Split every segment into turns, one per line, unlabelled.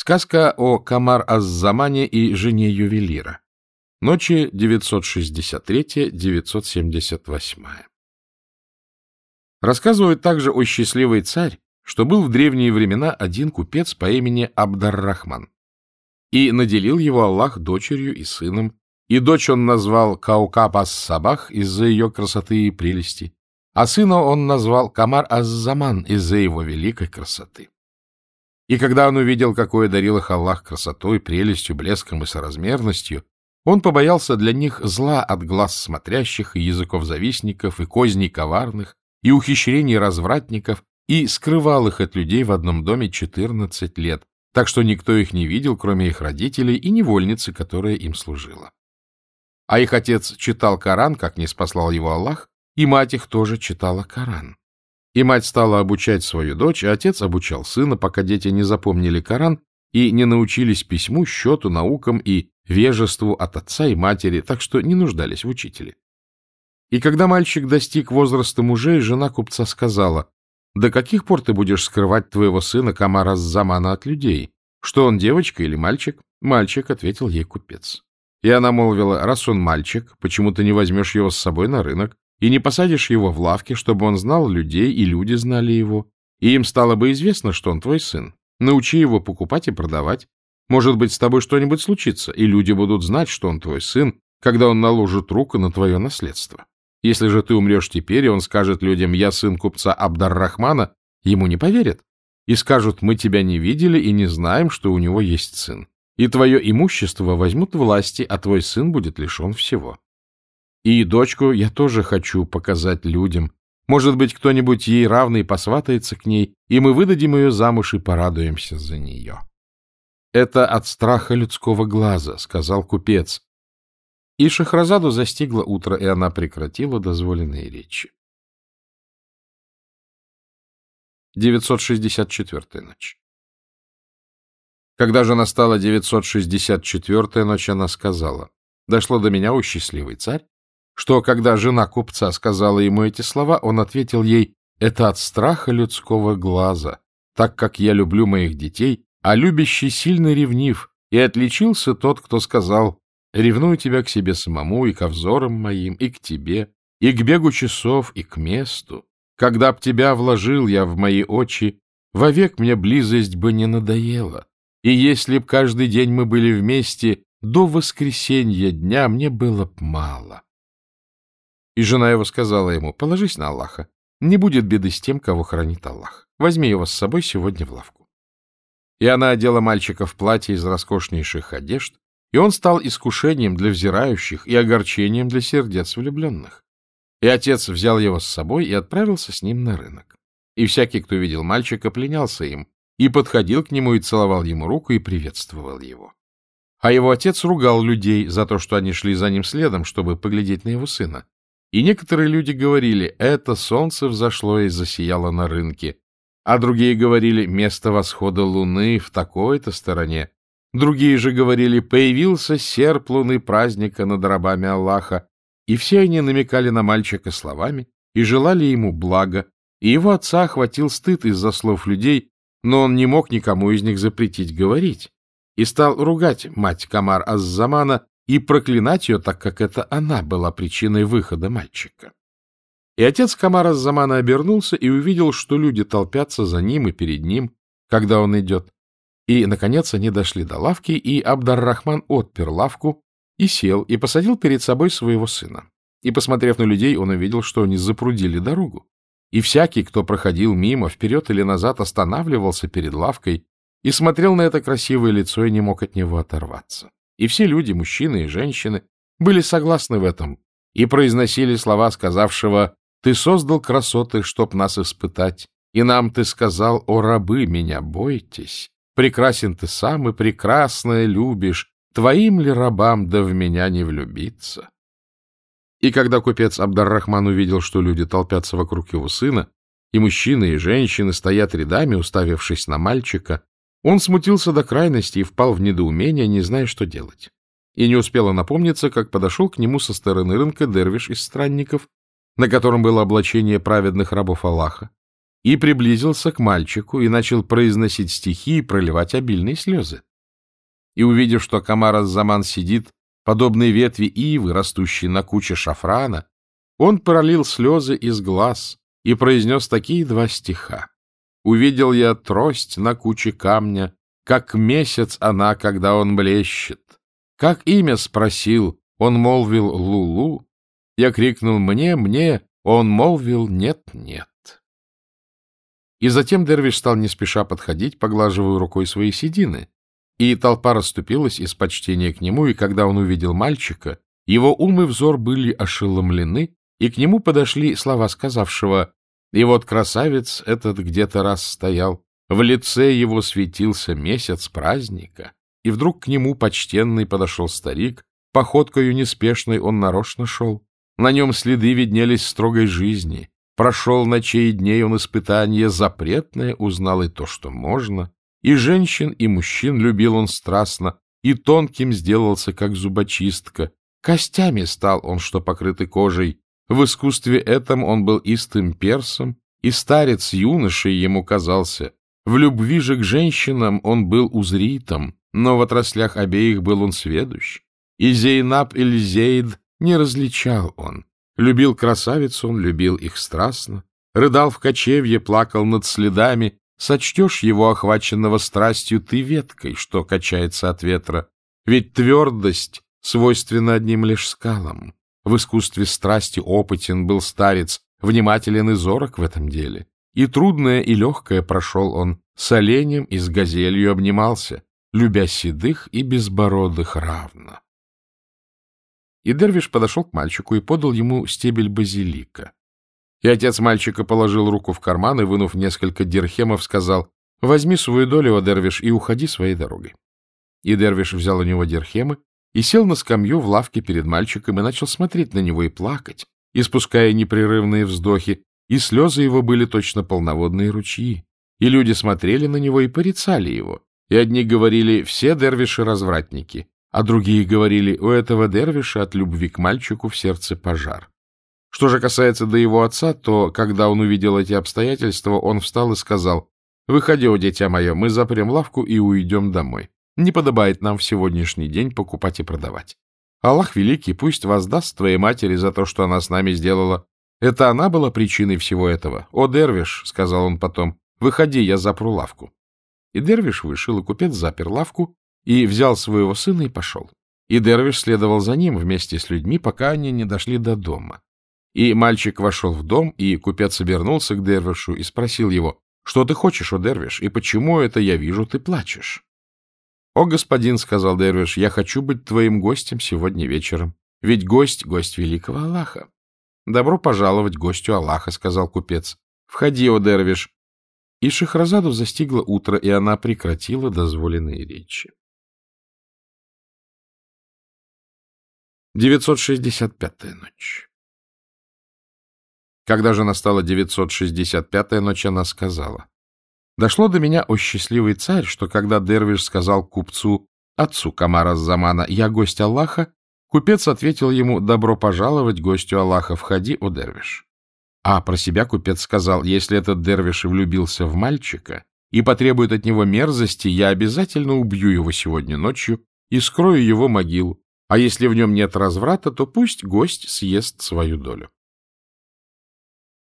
Сказка о Камар-Аз-Замане и жене ювелира. Ночи 963-978. Рассказывают также о счастливый царь, что был в древние времена один купец по имени Абдар-Рахман. И наделил его Аллах дочерью и сыном, и дочь он назвал Каукап-Ас-Сабах из-за ее красоты и прелести, а сына он назвал Камар-Аз-Заман из-за его великой красоты. И когда он увидел, какое дарил их Аллах красотой, прелестью, блеском и соразмерностью, он побоялся для них зла от глаз смотрящих и языков завистников, и козней коварных, и ухищрений развратников, и скрывал их от людей в одном доме четырнадцать лет, так что никто их не видел, кроме их родителей и невольницы, которая им служила. А их отец читал Коран, как не спаслал его Аллах, и мать их тоже читала Коран. И мать стала обучать свою дочь, а отец обучал сына, пока дети не запомнили Коран и не научились письму, счету, наукам и вежеству от отца и матери, так что не нуждались в учителе. И когда мальчик достиг возраста мужей, жена купца сказала, «До каких пор ты будешь скрывать твоего сына Камара Замана от людей? Что он, девочка или мальчик?» «Мальчик», — ответил ей купец. И она молвила, «Раз он мальчик, почему ты не возьмешь его с собой на рынок? И не посадишь его в лавке, чтобы он знал людей, и люди знали его, и им стало бы известно, что он твой сын. Научи его покупать и продавать. Может быть, с тобой что-нибудь случится, и люди будут знать, что он твой сын, когда он наложит руку на твое наследство. Если же ты умрешь теперь, и он скажет людям «я сын купца Абдар-Рахмана», ему не поверят. И скажут «мы тебя не видели и не знаем, что у него есть сын». И твое имущество возьмут власти, а твой сын будет лишен всего. И дочку я тоже хочу показать людям. Может быть, кто-нибудь ей равный посватается к ней, и мы выдадим ее замуж и порадуемся за нее. — Это от страха людского глаза, — сказал купец. И Шахразаду застигло утро, и она прекратила дозволенные речи. 964-я ночь Когда же настала 964-я ночь, она сказала, «Дошло до меня, у счастливый царь, что, когда жена купца сказала ему эти слова, он ответил ей, «Это от страха людского глаза, так как я люблю моих детей, а любящий сильно ревнив, и отличился тот, кто сказал, ревную тебя к себе самому и ко взорам моим, и к тебе, и к бегу часов, и к месту. Когда б тебя вложил я в мои очи, вовек мне близость бы не надоела. И если б каждый день мы были вместе, до воскресенья дня мне было б мало. И жена его сказала ему, положись на Аллаха. Не будет беды с тем, кого хранит Аллах. Возьми его с собой сегодня в лавку. И она одела мальчика в платье из роскошнейших одежд, и он стал искушением для взирающих и огорчением для сердец влюбленных. И отец взял его с собой и отправился с ним на рынок. И всякий, кто видел мальчика, пленялся им, и подходил к нему и целовал ему руку и приветствовал его. А его отец ругал людей за то, что они шли за ним следом, чтобы поглядеть на его сына. И некоторые люди говорили, это солнце взошло и засияло на рынке, а другие говорили, место восхода луны в такой-то стороне. Другие же говорили, появился серп луны праздника над рабами Аллаха, и все они намекали на мальчика словами и желали ему блага, и его отца охватил стыд из-за слов людей, но он не мог никому из них запретить говорить, и стал ругать мать Камар Аззамана и проклинать ее, так как это она была причиной выхода мальчика. И отец Камара Замана обернулся и увидел, что люди толпятся за ним и перед ним, когда он идет. И, наконец, они дошли до лавки, и Абдар-Рахман отпер лавку и сел, и посадил перед собой своего сына. И, посмотрев на людей, он увидел, что они запрудили дорогу. И всякий, кто проходил мимо, вперед или назад, останавливался перед лавкой и смотрел на это красивое лицо и не мог от него оторваться. И все люди, мужчины и женщины, были согласны в этом и произносили слова сказавшего «Ты создал красоты, чтоб нас испытать, и нам ты сказал, о рабы, меня бойтесь, прекрасен ты сам и прекрасное любишь, твоим ли рабам да в меня не влюбиться?» И когда купец Абдар-Рахман увидел, что люди толпятся вокруг его сына, и мужчины, и женщины стоят рядами, уставившись на мальчика, он смутился до крайности и впал в недоумение, не зная, что делать. И не успело напомниться, как подошел к нему со стороны рынка дервиш из странников, на котором было облачение праведных рабов Аллаха, и приблизился к мальчику и начал произносить стихи и проливать обильные слезы. И, увидев, что Камар Заман сидит, подобной ветви ивы, растущей на куче шафрана, он пролил слезы из глаз и произнес такие два стиха. «Увидел я трость на куче камня, как месяц она, когда он блещет. Как имя спросил, он молвил «Лулу». Я крикнул «Мне, мне», он молвил «Нет, нет». И затем Дервиш стал не спеша подходить, поглаживая рукой свои седины, и толпа расступилась из почтения к нему, и когда он увидел мальчика, его ум и взор были ошеломлены, и к нему подошли слова сказавшего «И вот красавец этот где-то раз стоял, в лице его светился месяц праздника, и вдруг к нему почтенный подошел старик, походкою неспешной он нарочно шел. На нем следы виднелись строгой жизни. Прошел ночей и дней он испытание запретное, узнал и то, что можно. И женщин, и мужчин любил он страстно, и тонким сделался, как зубочистка. Костями стал он, что покрыты кожей. В искусстве этом он был истым персом, и старец юношей ему казался. В любви же к женщинам он был узритом, но в отраслях обеих был он сведущ. И Зейнаб или Зейд не различал он. Любил красавиц он, любил их страстно. Рыдал в кочевье, плакал над следами. Сочтешь его, охваченного страстью, ты веткой, что качается от ветра. Ведь твердость свойственна одним лишь скалам. В искусстве страсти опытен был старец, внимателен и зорок в этом деле. И трудное, и легкое прошел он, с оленем и с газелью обнимался, любя седых и безбородых равно. И Дервиш подошел к мальчику и подал ему стебель базилика. И отец мальчика положил руку в карман и, вынув несколько дирхемов, сказал, «Возьми свою долю, о Дервиш, и уходи своей дорогой». И Дервиш взял у него дирхемы и сел на скамью в лавке перед мальчиком и начал смотреть на него и плакать, испуская непрерывные вздохи, и слезы его были точно полноводные ручьи. И люди смотрели на него и порицали его. И одни говорили «все дервиши развратники», а другие говорили «у этого дервиша от любви к мальчику в сердце пожар». Что же касается до его отца, то, когда он увидел эти обстоятельства, он встал и сказал «Выходи, о дитя мое, мы запрем лавку и уйдем домой. Не подобает нам в сегодняшний день покупать и продавать. Аллах Великий пусть воздаст твоей матери за то, что она с нами сделала, это она была причиной всего этого. — О, Дервиш, — сказал он потом, — выходи, я запру лавку. И Дервиш вышел, и купец запер лавку, и взял своего сына и пошел. И Дервиш следовал за ним вместе с людьми, пока они не дошли до дома. И мальчик вошел в дом, и купец обернулся к Дервишу и спросил его, «Что ты хочешь, о Дервиш, и почему это я вижу, ты плачешь?» «О, господин», — сказал Дервиш, — «я хочу быть твоим гостем сегодня вечером, ведь гость — гость великого Аллаха». Добро пожаловать гостю Аллаха, — сказал купец. — Входи, о дервиш. И Шахразаду застигло утро, и она прекратила дозволенные речи. 965-я ночь Когда же настала 965-я ночь, она сказала. Дошло до меня, о счастливый царь, что когда Дервиш сказал купцу, отцу Камара Замана, «Я гость Аллаха», Купец ответил ему «Добро пожаловать, гостю Аллаха, входи, о дервиш». А про себя купец сказал «Если этот дервиш влюбился в мальчика и потребует от него мерзости, я обязательно убью его сегодня ночью и скрою его могилу, а если в нем нет разврата, то пусть гость съест свою долю».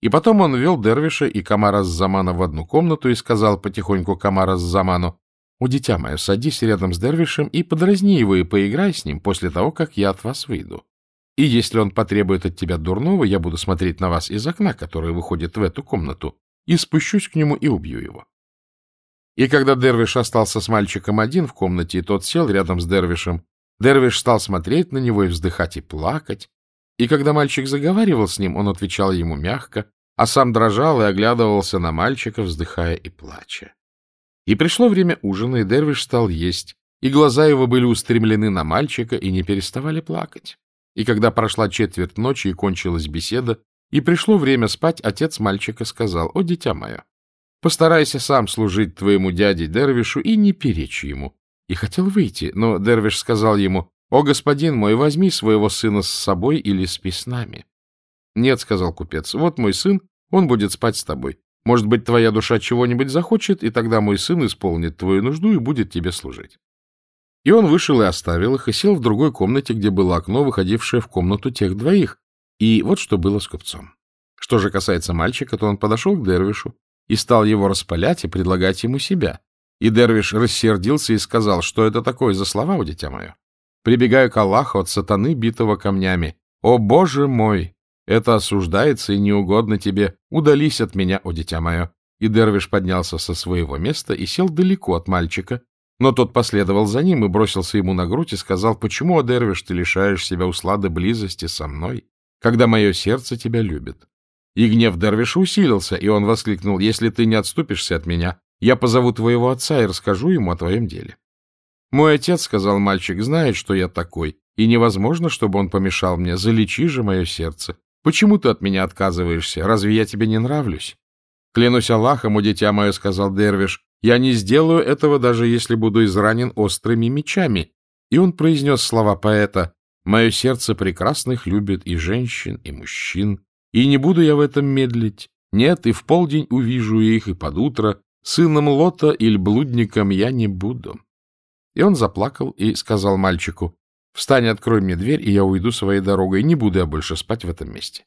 И потом он вел Дервиша и Камара Замана в одну комнату и сказал потихоньку Камара Заману, — У дитя мое, садись рядом с Дервишем и подразни его и поиграй с ним после того, как я от вас выйду. И если он потребует от тебя дурного, я буду смотреть на вас из окна, которое выходит в эту комнату, и спущусь к нему и убью его. И когда Дервиш остался с мальчиком один в комнате, и тот сел рядом с Дервишем, Дервиш стал смотреть на него и вздыхать и плакать. И когда мальчик заговаривал с ним, он отвечал ему мягко, а сам дрожал и оглядывался на мальчика, вздыхая и плача. И пришло время ужина, и Дервиш стал есть, и глаза его были устремлены на мальчика и не переставали плакать. И когда прошла четверть ночи и кончилась беседа, и пришло время спать, отец мальчика сказал, «О, дитя мое, постарайся сам служить твоему дяде Дервишу и не перечь ему». И хотел выйти, но Дервиш сказал ему, «О, господин мой, возьми своего сына с собой или спи с нами». «Нет», — сказал купец, — «вот мой сын, он будет спать с тобой. Может быть, твоя душа чего-нибудь захочет, и тогда мой сын исполнит твою нужду и будет тебе служить. И он вышел и оставил их, и сел в другой комнате, где было окно, выходившее в комнату тех двоих. И вот что было с купцом. Что же касается мальчика, то он подошел к Дервишу и стал его распалять и предлагать ему себя. И Дервиш рассердился и сказал, что это такое за слова, у дитя мое. Прибегаю к Аллаху от сатаны, битого камнями. О, Боже мой! Это осуждается и неугодно тебе. Удались от меня, о дитя мое. И Дервиш поднялся со своего места и сел далеко от мальчика, но тот последовал за ним и бросился ему на грудь и сказал, «Почему, о Дервиш, ты лишаешь себя услады близости со мной, когда мое сердце тебя любит?» И гнев Дервиша усилился, и он воскликнул, «Если ты не отступишься от меня, я позову твоего отца и расскажу ему о твоем деле». «Мой отец, — сказал мальчик, — знает, что я такой, и невозможно, чтобы он помешал мне. Залечи же мое сердце. Почему ты от меня отказываешься? Разве я тебе не нравлюсь?» «Клянусь Аллахом, у дитя мое, — сказал Дервиш, я не сделаю этого, даже если буду изранен острыми мечами. И он произнес слова поэта «Мое сердце прекрасных любит и женщин, и мужчин, и не буду я в этом медлить. Нет, и в полдень увижу их, и под утро. Сыном Лота или блудником я не буду». И он заплакал и сказал мальчику «Встань, открой мне дверь, и я уйду своей дорогой, не буду я больше спать в этом месте».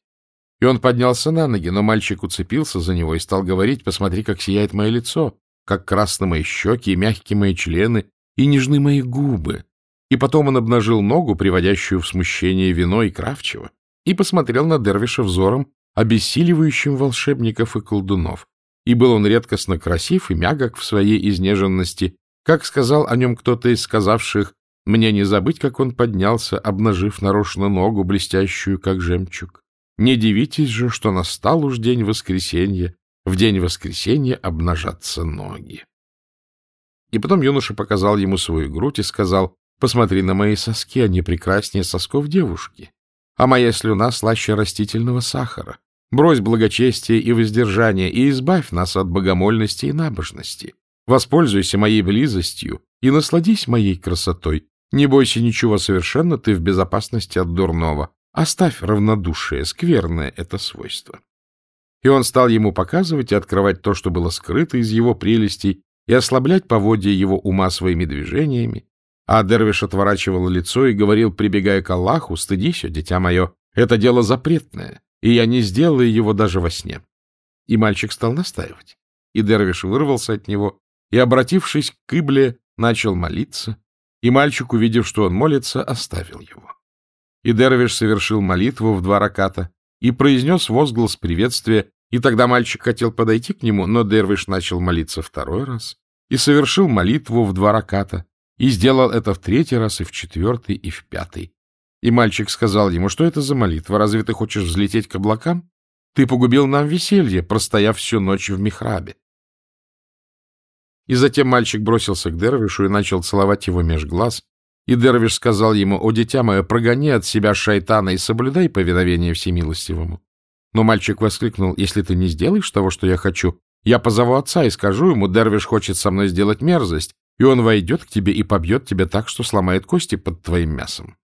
И он поднялся на ноги, но мальчик уцепился за него и стал говорить «Посмотри, как сияет мое лицо» как красны мои щеки и мягкие мои члены, и нежны мои губы. И потом он обнажил ногу, приводящую в смущение вино и кравчево, и посмотрел на Дервиша взором, обессиливающим волшебников и колдунов. И был он редкостно красив и мягок в своей изнеженности, как сказал о нем кто-то из сказавших, «Мне не забыть, как он поднялся, обнажив нарочно ногу, блестящую, как жемчуг. Не дивитесь же, что настал уж день воскресенья, в день воскресенья обнажатся ноги. И потом юноша показал ему свою грудь и сказал, «Посмотри на мои соски, они прекраснее сосков девушки, а моя слюна слаще растительного сахара. Брось благочестие и воздержание и избавь нас от богомольности и набожности. Воспользуйся моей близостью и насладись моей красотой. Не бойся ничего совершенно, ты в безопасности от дурного. Оставь равнодушие, скверное это свойство и он стал ему показывать и открывать то, что было скрыто из его прелестей, и ослаблять поводья его ума своими движениями. А Дервиш отворачивал лицо и говорил, прибегая к Аллаху, «Стыдись, дитя мое, это дело запретное, и я не сделаю его даже во сне». И мальчик стал настаивать. И Дервиш вырвался от него и, обратившись к Ибле, начал молиться, и мальчик, увидев, что он молится, оставил его. И Дервиш совершил молитву в два раката, и произнес возглас приветствия, и тогда мальчик хотел подойти к нему, но Дервиш начал молиться второй раз и совершил молитву в два раката, и сделал это в третий раз, и в четвертый, и в пятый. И мальчик сказал ему, что это за молитва, разве ты хочешь взлететь к облакам? Ты погубил нам веселье, простояв всю ночь в михрабе. И затем мальчик бросился к Дервишу и начал целовать его меж глаз, и Дервиш сказал ему, «О, дитя мое, прогони от себя шайтана и соблюдай повиновение всемилостивому». Но мальчик воскликнул, «Если ты не сделаешь того, что я хочу, я позову отца и скажу ему, Дервиш хочет со мной сделать мерзость, и он войдет к тебе и побьет тебя так, что сломает кости под твоим мясом».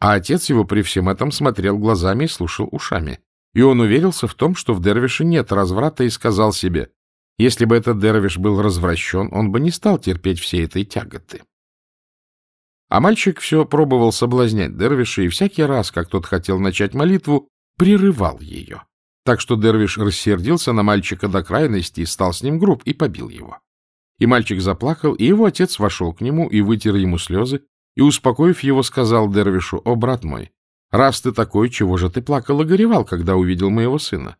А отец его при всем этом смотрел глазами и слушал ушами. И он уверился в том, что в Дервише нет разврата, и сказал себе, если бы этот Дервиш был развращен, он бы не стал терпеть все этой тяготы. А мальчик все пробовал соблазнять Дервиша, и всякий раз, как тот хотел начать молитву, прерывал ее. Так что Дервиш рассердился на мальчика до крайности стал с ним груб и побил его. И мальчик заплакал, и его отец вошел к нему и вытер ему слезы, и, успокоив его, сказал Дервишу, «О, брат мой, раз ты такой, чего же ты плакал и горевал, когда увидел моего сына?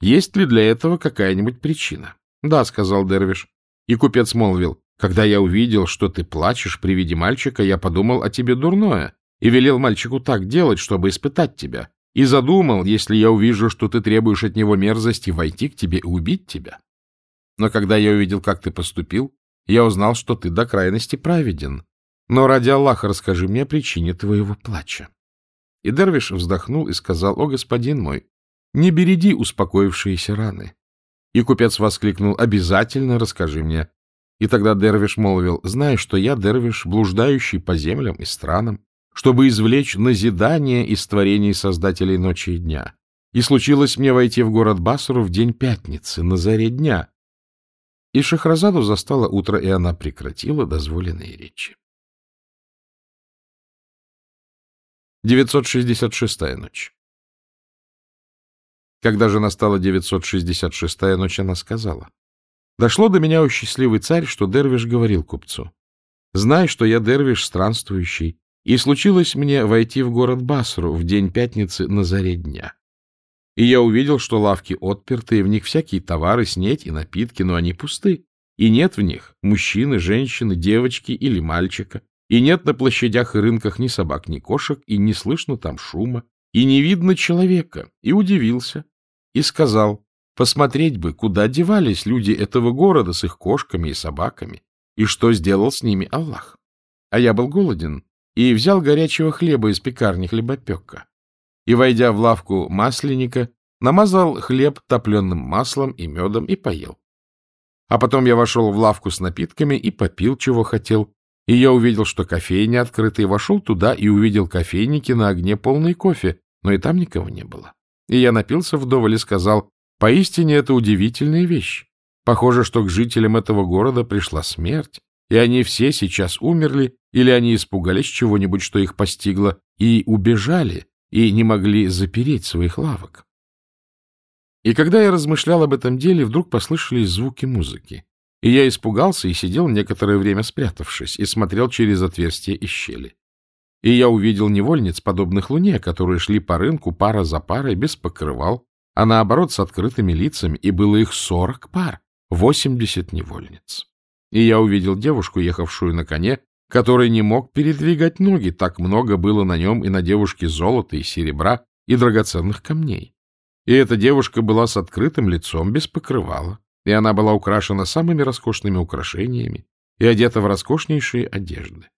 Есть ли для этого какая-нибудь причина?» «Да», — сказал Дервиш. И купец молвил, когда я увидел, что ты плачешь при виде мальчика, я подумал о тебе дурное и велел мальчику так делать, чтобы испытать тебя, и задумал, если я увижу, что ты требуешь от него мерзости, войти к тебе и убить тебя. Но когда я увидел, как ты поступил, я узнал, что ты до крайности праведен. Но ради Аллаха расскажи мне о причине твоего плача. И Дервиш вздохнул и сказал, «О, господин мой, не береди успокоившиеся раны». И купец воскликнул, «Обязательно расскажи мне, и тогда Дервиш молвил, «Знай, что я, Дервиш, блуждающий по землям и странам, чтобы извлечь назидание из творений Создателей ночи и дня. И случилось мне войти в город Басру в день пятницы, на заре дня. И Шахразаду застало утро, и она прекратила дозволенные речи. 966-я ночь Когда же настала 966-я ночь, она сказала, «Дошло до меня, о счастливый царь, что Дервиш говорил купцу, «Знай, что я Дервиш странствующий, и случилось мне войти в город Басру в день пятницы на заре дня. И я увидел, что лавки отперты, и в них всякие товары, снеть и напитки, но они пусты, и нет в них мужчины, женщины, девочки или мальчика, и нет на площадях и рынках ни собак, ни кошек, и не слышно там шума, и не видно человека, и удивился, и сказал, посмотреть бы, куда девались люди этого города с их кошками и собаками, и что сделал с ними Аллах. А я был голоден, и взял горячего хлеба из пекарни хлебопека. И, войдя в лавку масленника, намазал хлеб топленым маслом и медом и поел. А потом я вошел в лавку с напитками и попил, чего хотел, и я увидел, что кофейня открыта, и вошел туда и увидел кофейники на огне полный кофе, но и там никого не было. И я напился вдоволь и сказал, поистине это удивительная вещь. Похоже, что к жителям этого города пришла смерть, и они все сейчас умерли, или они испугались чего-нибудь, что их постигло, и убежали, и не могли запереть своих лавок. И когда я размышлял об этом деле, вдруг послышались звуки музыки. И я испугался и сидел некоторое время спрятавшись, и смотрел через отверстие и щели. И я увидел невольниц, подобных луне, которые шли по рынку пара за парой, без покрывал, а наоборот с открытыми лицами, и было их сорок пар, восемьдесят невольниц. И я увидел девушку, ехавшую на коне, который не мог передвигать ноги, так много было на нем и на девушке золота и серебра и драгоценных камней. И эта девушка была с открытым лицом, без покрывала, и она была украшена самыми роскошными украшениями и одета в роскошнейшие одежды.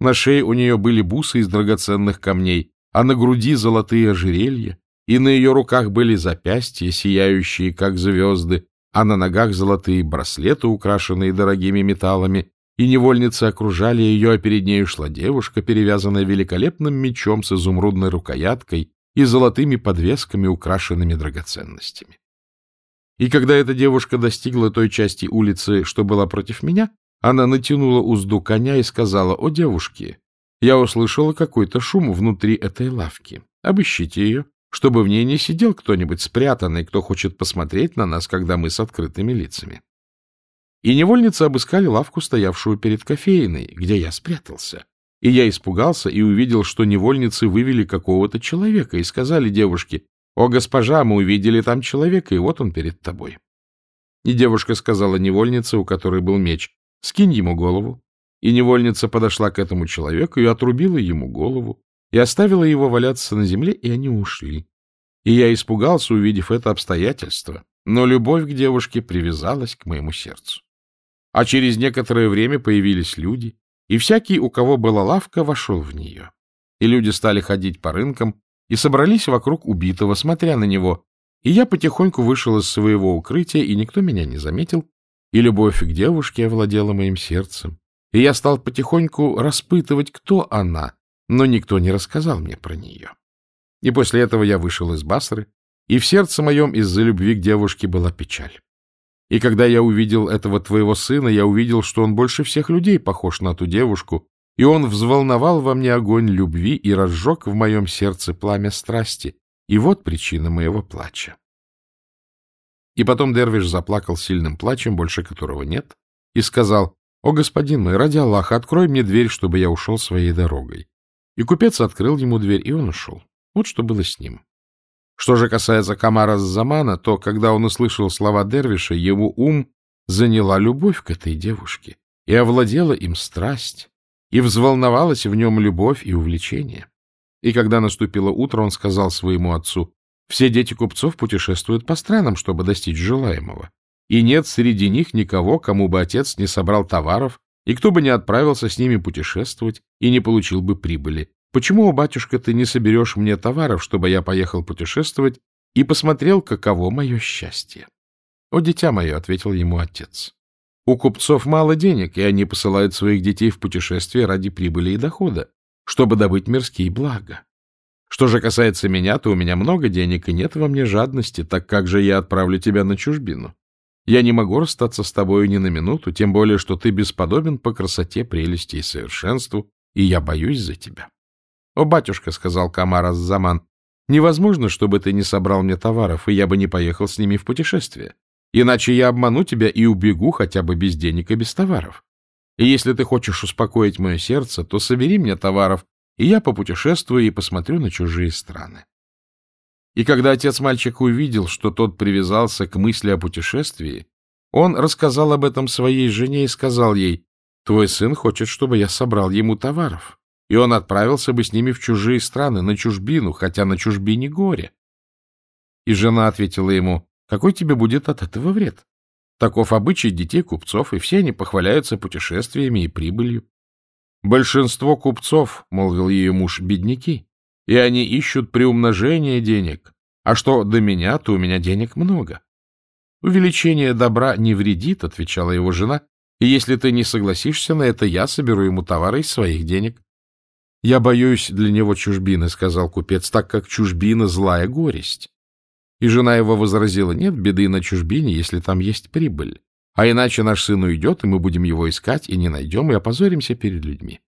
На шее у нее были бусы из драгоценных камней, а на груди золотые ожерелья, и на ее руках были запястья, сияющие, как звезды, а на ногах золотые браслеты, украшенные дорогими металлами, и невольницы окружали ее, а перед нею шла девушка, перевязанная великолепным мечом с изумрудной рукояткой и золотыми подвесками, украшенными драгоценностями. И когда эта девушка достигла той части улицы, что была против меня, она натянула узду коня и сказала, «О, девушки, я услышала какой-то шум внутри этой лавки. Обыщите ее, чтобы в ней не сидел кто-нибудь спрятанный, кто хочет посмотреть на нас, когда мы с открытыми лицами». И невольницы обыскали лавку, стоявшую перед кофейной, где я спрятался. И я испугался и увидел, что невольницы вывели какого-то человека и сказали девушке, «О, госпожа, мы увидели там человека, и вот он перед тобой». И девушка сказала невольнице, у которой был меч, «Скинь ему голову». И невольница подошла к этому человеку и отрубила ему голову, и оставила его валяться на земле, и они ушли. И я испугался, увидев это обстоятельство, но любовь к девушке привязалась к моему сердцу. А через некоторое время появились люди, и всякий, у кого была лавка, вошел в нее. И люди стали ходить по рынкам, и собрались вокруг убитого, смотря на него. И я потихоньку вышел из своего укрытия, и никто меня не заметил, и любовь к девушке овладела моим сердцем. И я стал потихоньку распытывать, кто она, но никто не рассказал мне про нее. И после этого я вышел из Басры, и в сердце моем из-за любви к девушке была печаль. И когда я увидел этого твоего сына, я увидел, что он больше всех людей похож на ту девушку, и он взволновал во мне огонь любви и разжег в моем сердце пламя страсти. И вот причина моего плача. И потом Дервиш заплакал сильным плачем, больше которого нет, и сказал, «О, господин мой, ради Аллаха, открой мне дверь, чтобы я ушел своей дорогой». И купец открыл ему дверь, и он ушел. Вот что было с ним. Что же касается Камара Замана, то, когда он услышал слова Дервиша, его ум заняла любовь к этой девушке, и овладела им страсть, и взволновалась в нем любовь и увлечение. И когда наступило утро, он сказал своему отцу, «Все дети купцов путешествуют по странам, чтобы достичь желаемого, и нет среди них никого, кому бы отец не собрал товаров, и кто бы не отправился с ними путешествовать и не получил бы прибыли. Почему, батюшка, ты не соберешь мне товаров, чтобы я поехал путешествовать и посмотрел, каково мое счастье?» «О, дитя мое», — ответил ему отец, у купцов мало денег, и они посылают своих детей в путешествие ради прибыли и дохода, чтобы добыть мирские блага. Что же касается меня, то у меня много денег, и нет во мне жадности, так как же я отправлю тебя на чужбину? Я не могу расстаться с тобою ни на минуту, тем более, что ты бесподобен по красоте, прелести и совершенству, и я боюсь за тебя. — О, батюшка, — сказал Камар Аззаман, — невозможно, чтобы ты не собрал мне товаров, и я бы не поехал с ними в путешествие. Иначе я обману тебя и убегу хотя бы без денег и без товаров. И если ты хочешь успокоить мое сердце, то собери мне товаров, и я попутешествую и посмотрю на чужие страны. И когда отец мальчика увидел, что тот привязался к мысли о путешествии, он рассказал об этом своей жене и сказал ей, «Твой сын хочет, чтобы я собрал ему товаров, и он отправился бы с ними в чужие страны, на чужбину, хотя на чужбине горе». И жена ответила ему, «Какой тебе будет от этого вред? Таков обычай детей купцов, и все они похваляются путешествиями и прибылью. Большинство купцов, — молвил ее муж, — бедняки, и они ищут приумножение денег. А что до меня, то у меня денег много. Увеличение добра не вредит, — отвечала его жена, — и если ты не согласишься на это, я соберу ему товары из своих денег. — Я боюсь для него чужбины, — сказал купец, — так как чужбина — злая горесть. И жена его возразила, нет беды на чужбине, если там есть прибыль. А иначе наш сын уйдет, и мы будем его искать, и не найдем, и опозоримся перед людьми.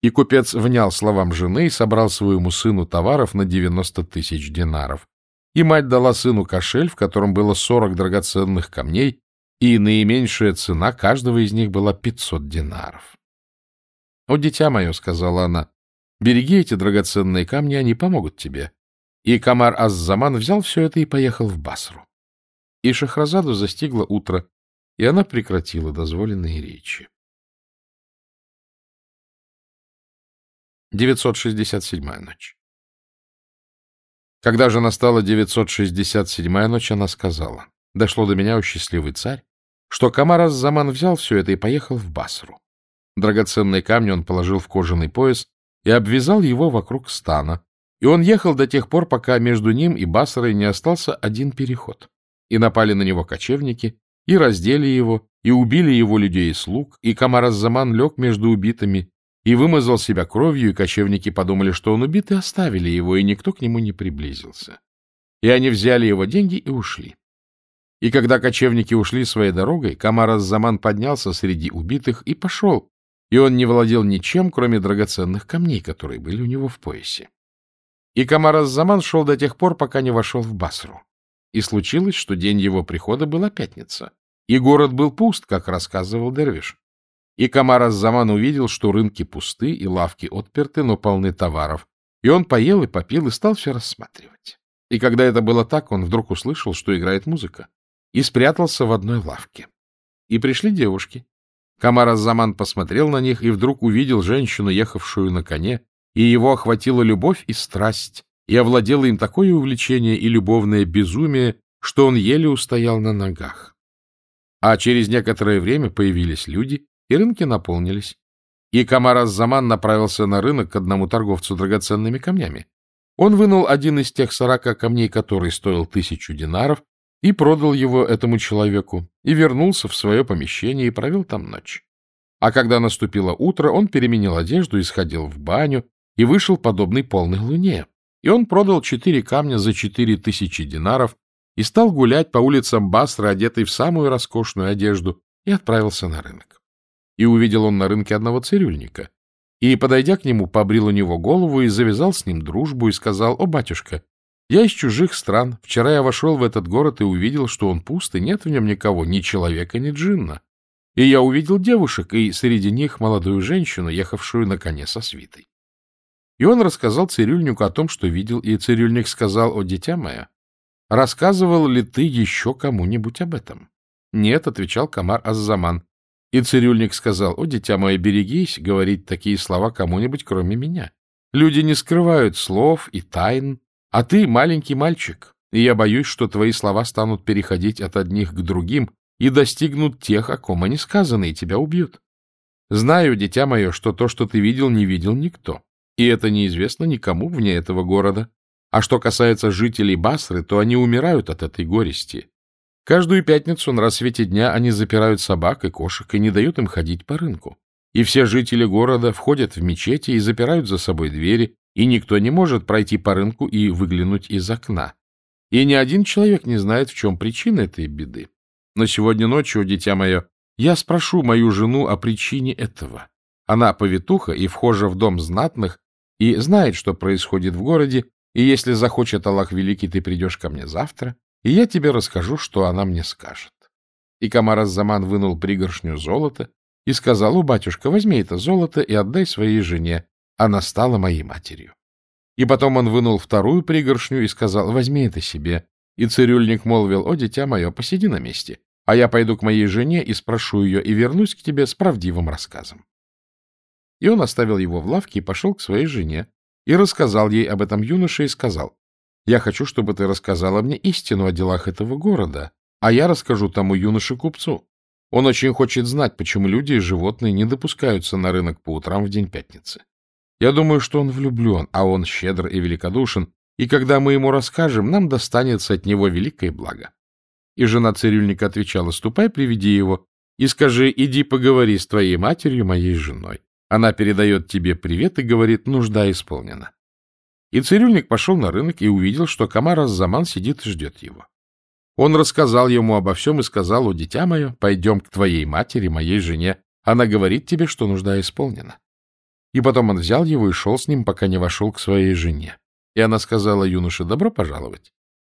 И купец внял словам жены и собрал своему сыну товаров на девяносто тысяч динаров. И мать дала сыну кошель, в котором было сорок драгоценных камней, и наименьшая цена каждого из них была пятьсот динаров. — О, дитя мое, — сказала она, — береги эти драгоценные камни, они помогут тебе. И Камар Аз-Заман взял все это и поехал в Басру. И Шахразаду застигло утро, и она прекратила дозволенные речи. 967-я ночь Когда же настала 967-я ночь, она сказала, «Дошло до меня, о счастливый царь, что Камар Аз-Заман взял все это и поехал в Басру. Драгоценные камни он положил в кожаный пояс и обвязал его вокруг стана, и он ехал до тех пор, пока между ним и Басрой не остался один переход. И напали на него кочевники, и раздели его, и убили его людей и слуг, и Камар-Заман лег между убитыми, и вымазал себя кровью, и кочевники подумали, что он убит, и оставили его, и никто к нему не приблизился. И они взяли его деньги и ушли. И когда кочевники ушли своей дорогой, Камар-Заман поднялся среди убитых и пошел, и он не владел ничем, кроме драгоценных камней, которые были у него в поясе. И Камар-Заман шел до тех пор, пока не вошел в Басру. И случилось, что день его прихода была пятница. И город был пуст, как рассказывал Дервиш. И Камар Заман увидел, что рынки пусты и лавки отперты, но полны товаров. И он поел и попил и стал все рассматривать. И когда это было так, он вдруг услышал, что играет музыка, и спрятался в одной лавке. И пришли девушки. Камар Заман посмотрел на них и вдруг увидел женщину, ехавшую на коне, и его охватила любовь и страсть, и овладело им такое увлечение и любовное безумие, что он еле устоял на ногах. А через некоторое время появились люди, и рынки наполнились. И Камар Заман направился на рынок к одному торговцу драгоценными камнями. Он вынул один из тех сорока камней, который стоил тысячу динаров, и продал его этому человеку, и вернулся в свое помещение и провел там ночь. А когда наступило утро, он переменил одежду и сходил в баню, и вышел подобный полной луне. И он продал четыре камня за четыре тысячи динаров и стал гулять по улицам Басры, одетый в самую роскошную одежду, и отправился на рынок. И увидел он на рынке одного цирюльника. И, подойдя к нему, побрил у него голову и завязал с ним дружбу и сказал, «О, батюшка, я из чужих стран. Вчера я вошел в этот город и увидел, что он пуст, и нет в нем никого, ни человека, ни джинна. И я увидел девушек, и среди них молодую женщину, ехавшую на коне со свитой. И он рассказал цирюльнику о том, что видел, и цирюльник сказал, «О, дитя мое, рассказывал ли ты еще кому-нибудь об этом? — Нет, — отвечал Камар Аззаман. И цирюльник сказал, — О, дитя мое, берегись говорить такие слова кому-нибудь, кроме меня. Люди не скрывают слов и тайн, а ты маленький мальчик, и я боюсь, что твои слова станут переходить от одних к другим и достигнут тех, о ком они сказаны, и тебя убьют. Знаю, дитя мое, что то, что ты видел, не видел никто, и это неизвестно никому вне этого города. А что касается жителей Басры, то они умирают от этой горести. Каждую пятницу на рассвете дня они запирают собак и кошек и не дают им ходить по рынку. И все жители города входят в мечети и запирают за собой двери, и никто не может пройти по рынку и выглянуть из окна. И ни один человек не знает, в чем причина этой беды. Но сегодня ночью, дитя мое, я спрошу мою жену о причине этого. Она повитуха и вхожа в дом знатных, и знает, что происходит в городе, и если захочет Аллах Великий, ты придешь ко мне завтра, и я тебе расскажу, что она мне скажет. И Камар Заман вынул пригоршню золота и сказал, у батюшка, возьми это золото и отдай своей жене, она стала моей матерью. И потом он вынул вторую пригоршню и сказал, возьми это себе. И цирюльник молвил, о, дитя мое, посиди на месте, а я пойду к моей жене и спрошу ее, и вернусь к тебе с правдивым рассказом. И он оставил его в лавке и пошел к своей жене, и рассказал ей об этом юноше и сказал, «Я хочу, чтобы ты рассказала мне истину о делах этого города, а я расскажу тому юноше-купцу. Он очень хочет знать, почему люди и животные не допускаются на рынок по утрам в день пятницы. Я думаю, что он влюблен, а он щедр и великодушен, и когда мы ему расскажем, нам достанется от него великое благо». И жена цирюльника отвечала, «Ступай, приведи его, и скажи, иди поговори с твоей матерью, моей женой. Она передает тебе привет и говорит, нужда исполнена. И цирюльник пошел на рынок и увидел, что Камар Аззаман сидит и ждет его. Он рассказал ему обо всем и сказал, о, дитя мое, пойдем к твоей матери, моей жене. Она говорит тебе, что нужда исполнена. И потом он взял его и шел с ним, пока не вошел к своей жене. И она сказала юноше, добро пожаловать.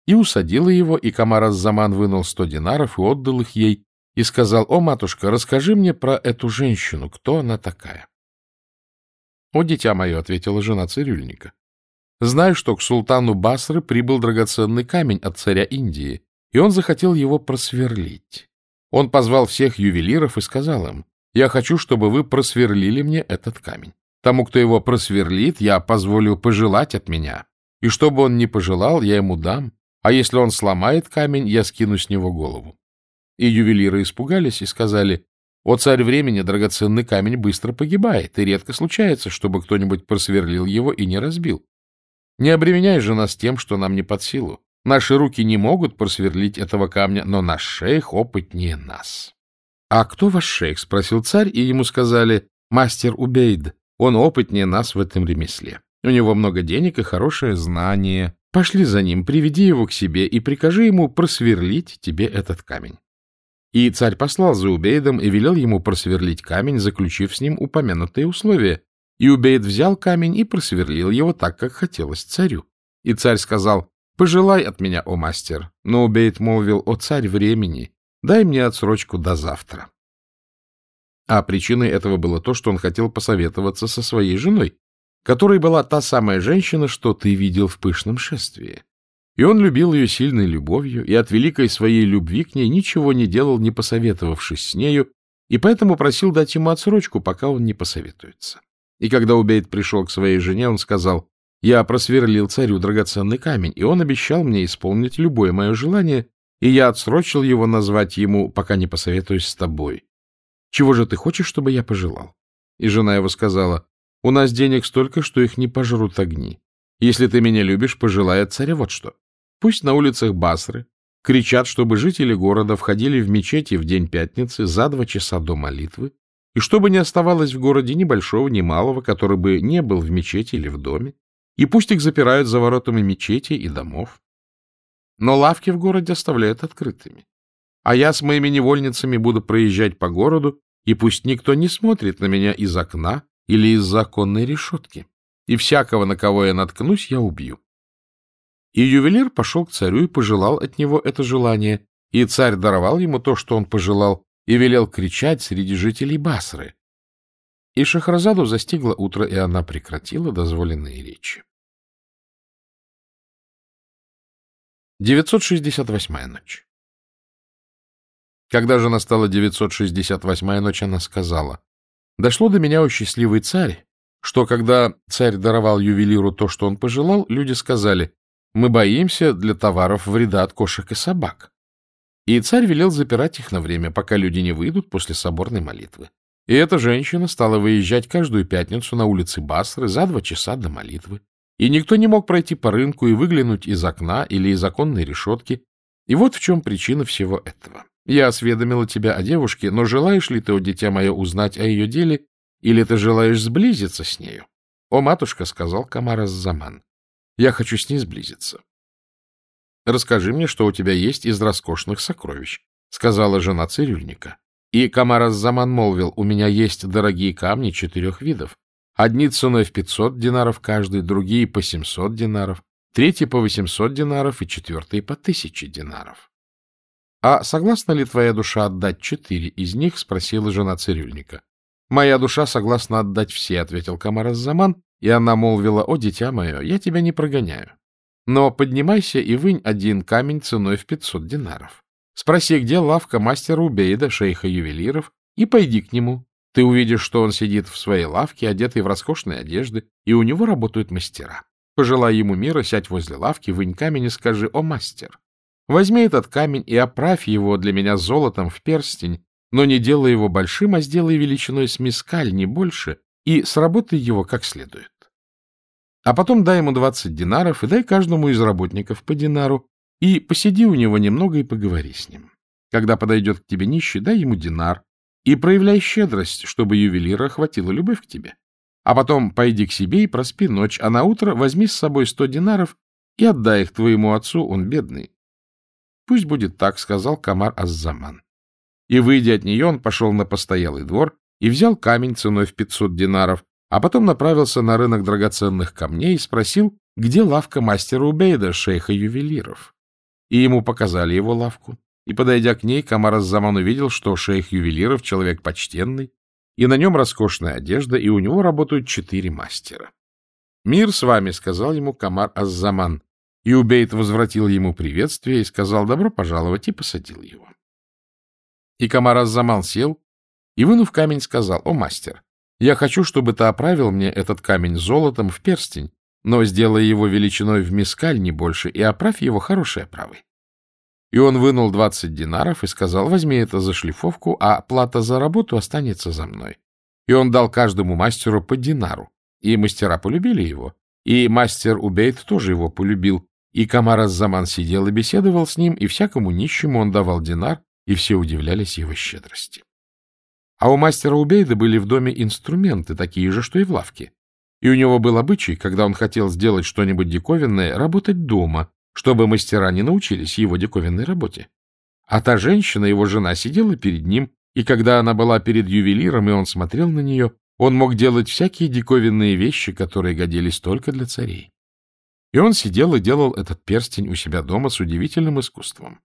И усадила его, и Камар Аззаман вынул сто динаров и отдал их ей, и сказал, о, матушка, расскажи мне про эту женщину, кто она такая. — О, дитя мое, — ответила жена цирюльника, — знаю, что к султану Басры прибыл драгоценный камень от царя Индии, и он захотел его просверлить. Он позвал всех ювелиров и сказал им, «Я хочу, чтобы вы просверлили мне этот камень. Тому, кто его просверлит, я позволю пожелать от меня, и чтобы он не пожелал, я ему дам, а если он сломает камень, я скину с него голову». И ювелиры испугались и сказали, о царь времени драгоценный камень быстро погибает, и редко случается, чтобы кто-нибудь просверлил его и не разбил. Не обременяй же нас тем, что нам не под силу. Наши руки не могут просверлить этого камня, но наш шейх опытнее нас. — А кто ваш шейх? — спросил царь, и ему сказали, — мастер Убейд. Он опытнее нас в этом ремесле. У него много денег и хорошее знание. Пошли за ним, приведи его к себе и прикажи ему просверлить тебе этот камень. И царь послал за Убейдом и велел ему просверлить камень, заключив с ним упомянутые условия. И Убейд взял камень и просверлил его так, как хотелось царю. И царь сказал, «Пожелай от меня, о мастер». Но Убейд молвил, «О царь времени, дай мне отсрочку до завтра». А причиной этого было то, что он хотел посоветоваться со своей женой, которой была та самая женщина, что ты видел в пышном шествии. И он любил ее сильной любовью, и от великой своей любви к ней ничего не делал, не посоветовавшись с нею, и поэтому просил дать ему отсрочку, пока он не посоветуется. И когда Убейд пришел к своей жене, он сказал, «Я просверлил царю драгоценный камень, и он обещал мне исполнить любое мое желание, и я отсрочил его назвать ему, пока не посоветуюсь с тобой. Чего же ты хочешь, чтобы я пожелал?» И жена его сказала, «У нас денег столько, что их не пожрут огни. Если ты меня любишь, пожелай от царя вот что. Пусть на улицах Басры кричат, чтобы жители города входили в мечети в день пятницы за два часа до молитвы, и чтобы не оставалось в городе ни большого, ни малого, который бы не был в мечети или в доме, и пусть их запирают за воротами мечети и домов. Но лавки в городе оставляют открытыми. А я с моими невольницами буду проезжать по городу, и пусть никто не смотрит на меня из окна или из законной решетки. И всякого, на кого я наткнусь, я убью. И ювелир пошел к царю и пожелал от него это желание, и царь даровал ему то, что он пожелал, и велел кричать среди жителей Басры. И Шахразаду застигло утро, и она прекратила дозволенные речи. 968-я ночь Когда же настала 968-я ночь, она сказала, «Дошло до меня, о счастливый царь, что когда царь даровал ювелиру то, что он пожелал, люди сказали, мы боимся для товаров вреда от кошек и собак. И царь велел запирать их на время, пока люди не выйдут после соборной молитвы. И эта женщина стала выезжать каждую пятницу на улице Басры за два часа до молитвы. И никто не мог пройти по рынку и выглянуть из окна или из оконной решетки. И вот в чем причина всего этого. Я осведомила тебя о девушке, но желаешь ли ты, о дитя мое, узнать о ее деле, или ты желаешь сблизиться с нею? О, матушка, — сказал Камар Заман, — я хочу с ней сблизиться. Расскажи мне, что у тебя есть из роскошных сокровищ, — сказала жена цирюльника. И Камар Заман молвил, у меня есть дорогие камни четырех видов. Одни ценой в пятьсот динаров каждый, другие по семьсот динаров, третьи по восемьсот динаров и четвертые по тысяче динаров. — А согласна ли твоя душа отдать четыре из них? — спросила жена цирюльника. — Моя душа согласна отдать все, — ответил Камар Заман, и она молвила, — О, дитя мое, я тебя не прогоняю. Но поднимайся и вынь один камень ценой в пятьсот динаров. Спроси, где лавка мастера Убейда, шейха ювелиров, и пойди к нему. Ты увидишь, что он сидит в своей лавке, одетый в роскошные одежды, и у него работают мастера. Пожелай ему мира, сядь возле лавки, вынь камень и скажи «О, мастер!» Возьми этот камень и оправь его для меня золотом в перстень, но не делай его большим, а сделай величиной с мискаль, не больше, и сработай его как следует. А потом дай ему двадцать динаров и дай каждому из работников по динару, и посиди у него немного и поговори с ним. Когда подойдет к тебе нищий, дай ему динар и проявляй щедрость, чтобы ювелира охватила любовь к тебе. А потом пойди к себе и проспи ночь, а на утро возьми с собой сто динаров и отдай их твоему отцу, он бедный. — Пусть будет так, — сказал Камар Аззаман. И, выйдя от нее, он пошел на постоялый двор и взял камень ценой в пятьсот динаров, а потом направился на рынок драгоценных камней и спросил, где лавка мастера Убейда, шейха ювелиров. И ему показали его лавку. И, подойдя к ней, Камар Заман увидел, что шейх ювелиров — человек почтенный, и на нем роскошная одежда, и у него работают четыре мастера. «Мир с вами», — сказал ему Камар Аззаман. И Убейт возвратил ему приветствие и сказал «добро пожаловать» и посадил его. И Камар Аззаман сел и, вынув камень, сказал «О, мастер, я хочу, чтобы ты оправил мне этот камень золотом в перстень, но сделай его величиной в мискаль не больше и оправь его хорошей оправой. И он вынул двадцать динаров и сказал, возьми это за шлифовку, а плата за работу останется за мной. И он дал каждому мастеру по динару, и мастера полюбили его, и мастер Убейт тоже его полюбил, и Камар Заман сидел и беседовал с ним, и всякому нищему он давал динар, и все удивлялись его щедрости. А у мастера Убейда были в доме инструменты, такие же, что и в лавке. И у него был обычай, когда он хотел сделать что-нибудь диковинное, работать дома, чтобы мастера не научились его диковинной работе. А та женщина, его жена, сидела перед ним, и когда она была перед ювелиром, и он смотрел на нее, он мог делать всякие диковинные вещи, которые годились только для царей. И он сидел и делал этот перстень у себя дома с удивительным искусством.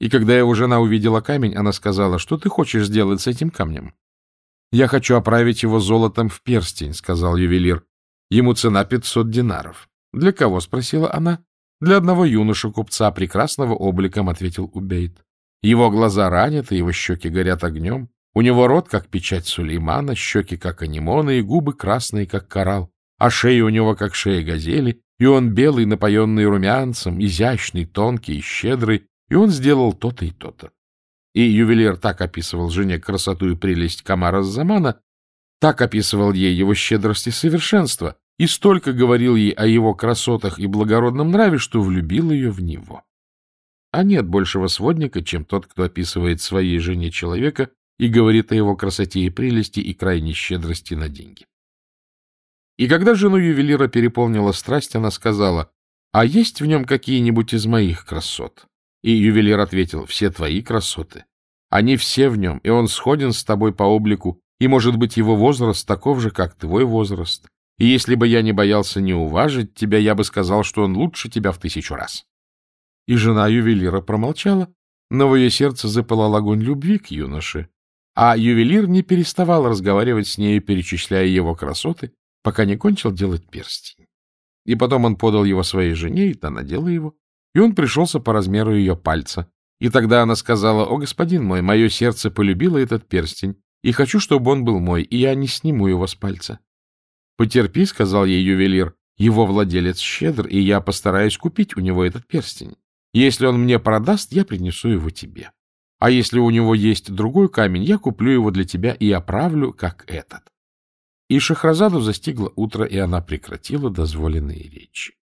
И когда его жена увидела камень, она сказала, что ты хочешь сделать с этим камнем? — Я хочу оправить его золотом в перстень, — сказал ювелир. Ему цена пятьсот динаров. — Для кого? — спросила она. — Для одного юноша-купца, прекрасного обликом, — ответил Убейт. Его глаза раняты, его щеки горят огнем. У него рот, как печать Сулеймана, щеки, как анимоны, и губы красные, как коралл. А шея у него, как шея газели, и он белый, напоенный румянцем, изящный, тонкий и щедрый, и он сделал то-то и то-то. И ювелир так описывал жене красоту и прелесть Камара Замана, так описывал ей его щедрость и совершенство, и столько говорил ей о его красотах и благородном нраве, что влюбил ее в него. А нет большего сводника, чем тот, кто описывает своей жене человека и говорит о его красоте и прелести и крайней щедрости на деньги. И когда жену ювелира переполнила страсть, она сказала, «А есть в нем какие-нибудь из моих красот?» И ювелир ответил, все твои красоты. Они все в нем, и он сходен с тобой по облику, и, может быть, его возраст таков же, как твой возраст. И если бы я не боялся не уважить тебя, я бы сказал, что он лучше тебя в тысячу раз. И жена ювелира промолчала, но в ее сердце запылал огонь любви к юноше. А ювелир не переставал разговаривать с нею, перечисляя его красоты, пока не кончил делать перстень. И потом он подал его своей жене, и та надела его и он пришелся по размеру ее пальца. И тогда она сказала, «О, господин мой, мое сердце полюбило этот перстень, и хочу, чтобы он был мой, и я не сниму его с пальца». «Потерпи», — сказал ей ювелир, — «его владелец щедр, и я постараюсь купить у него этот перстень. Если он мне продаст, я принесу его тебе. А если у него есть другой камень, я куплю его для тебя и оправлю, как этот». И Шахразаду застигло утро, и она прекратила дозволенные речи.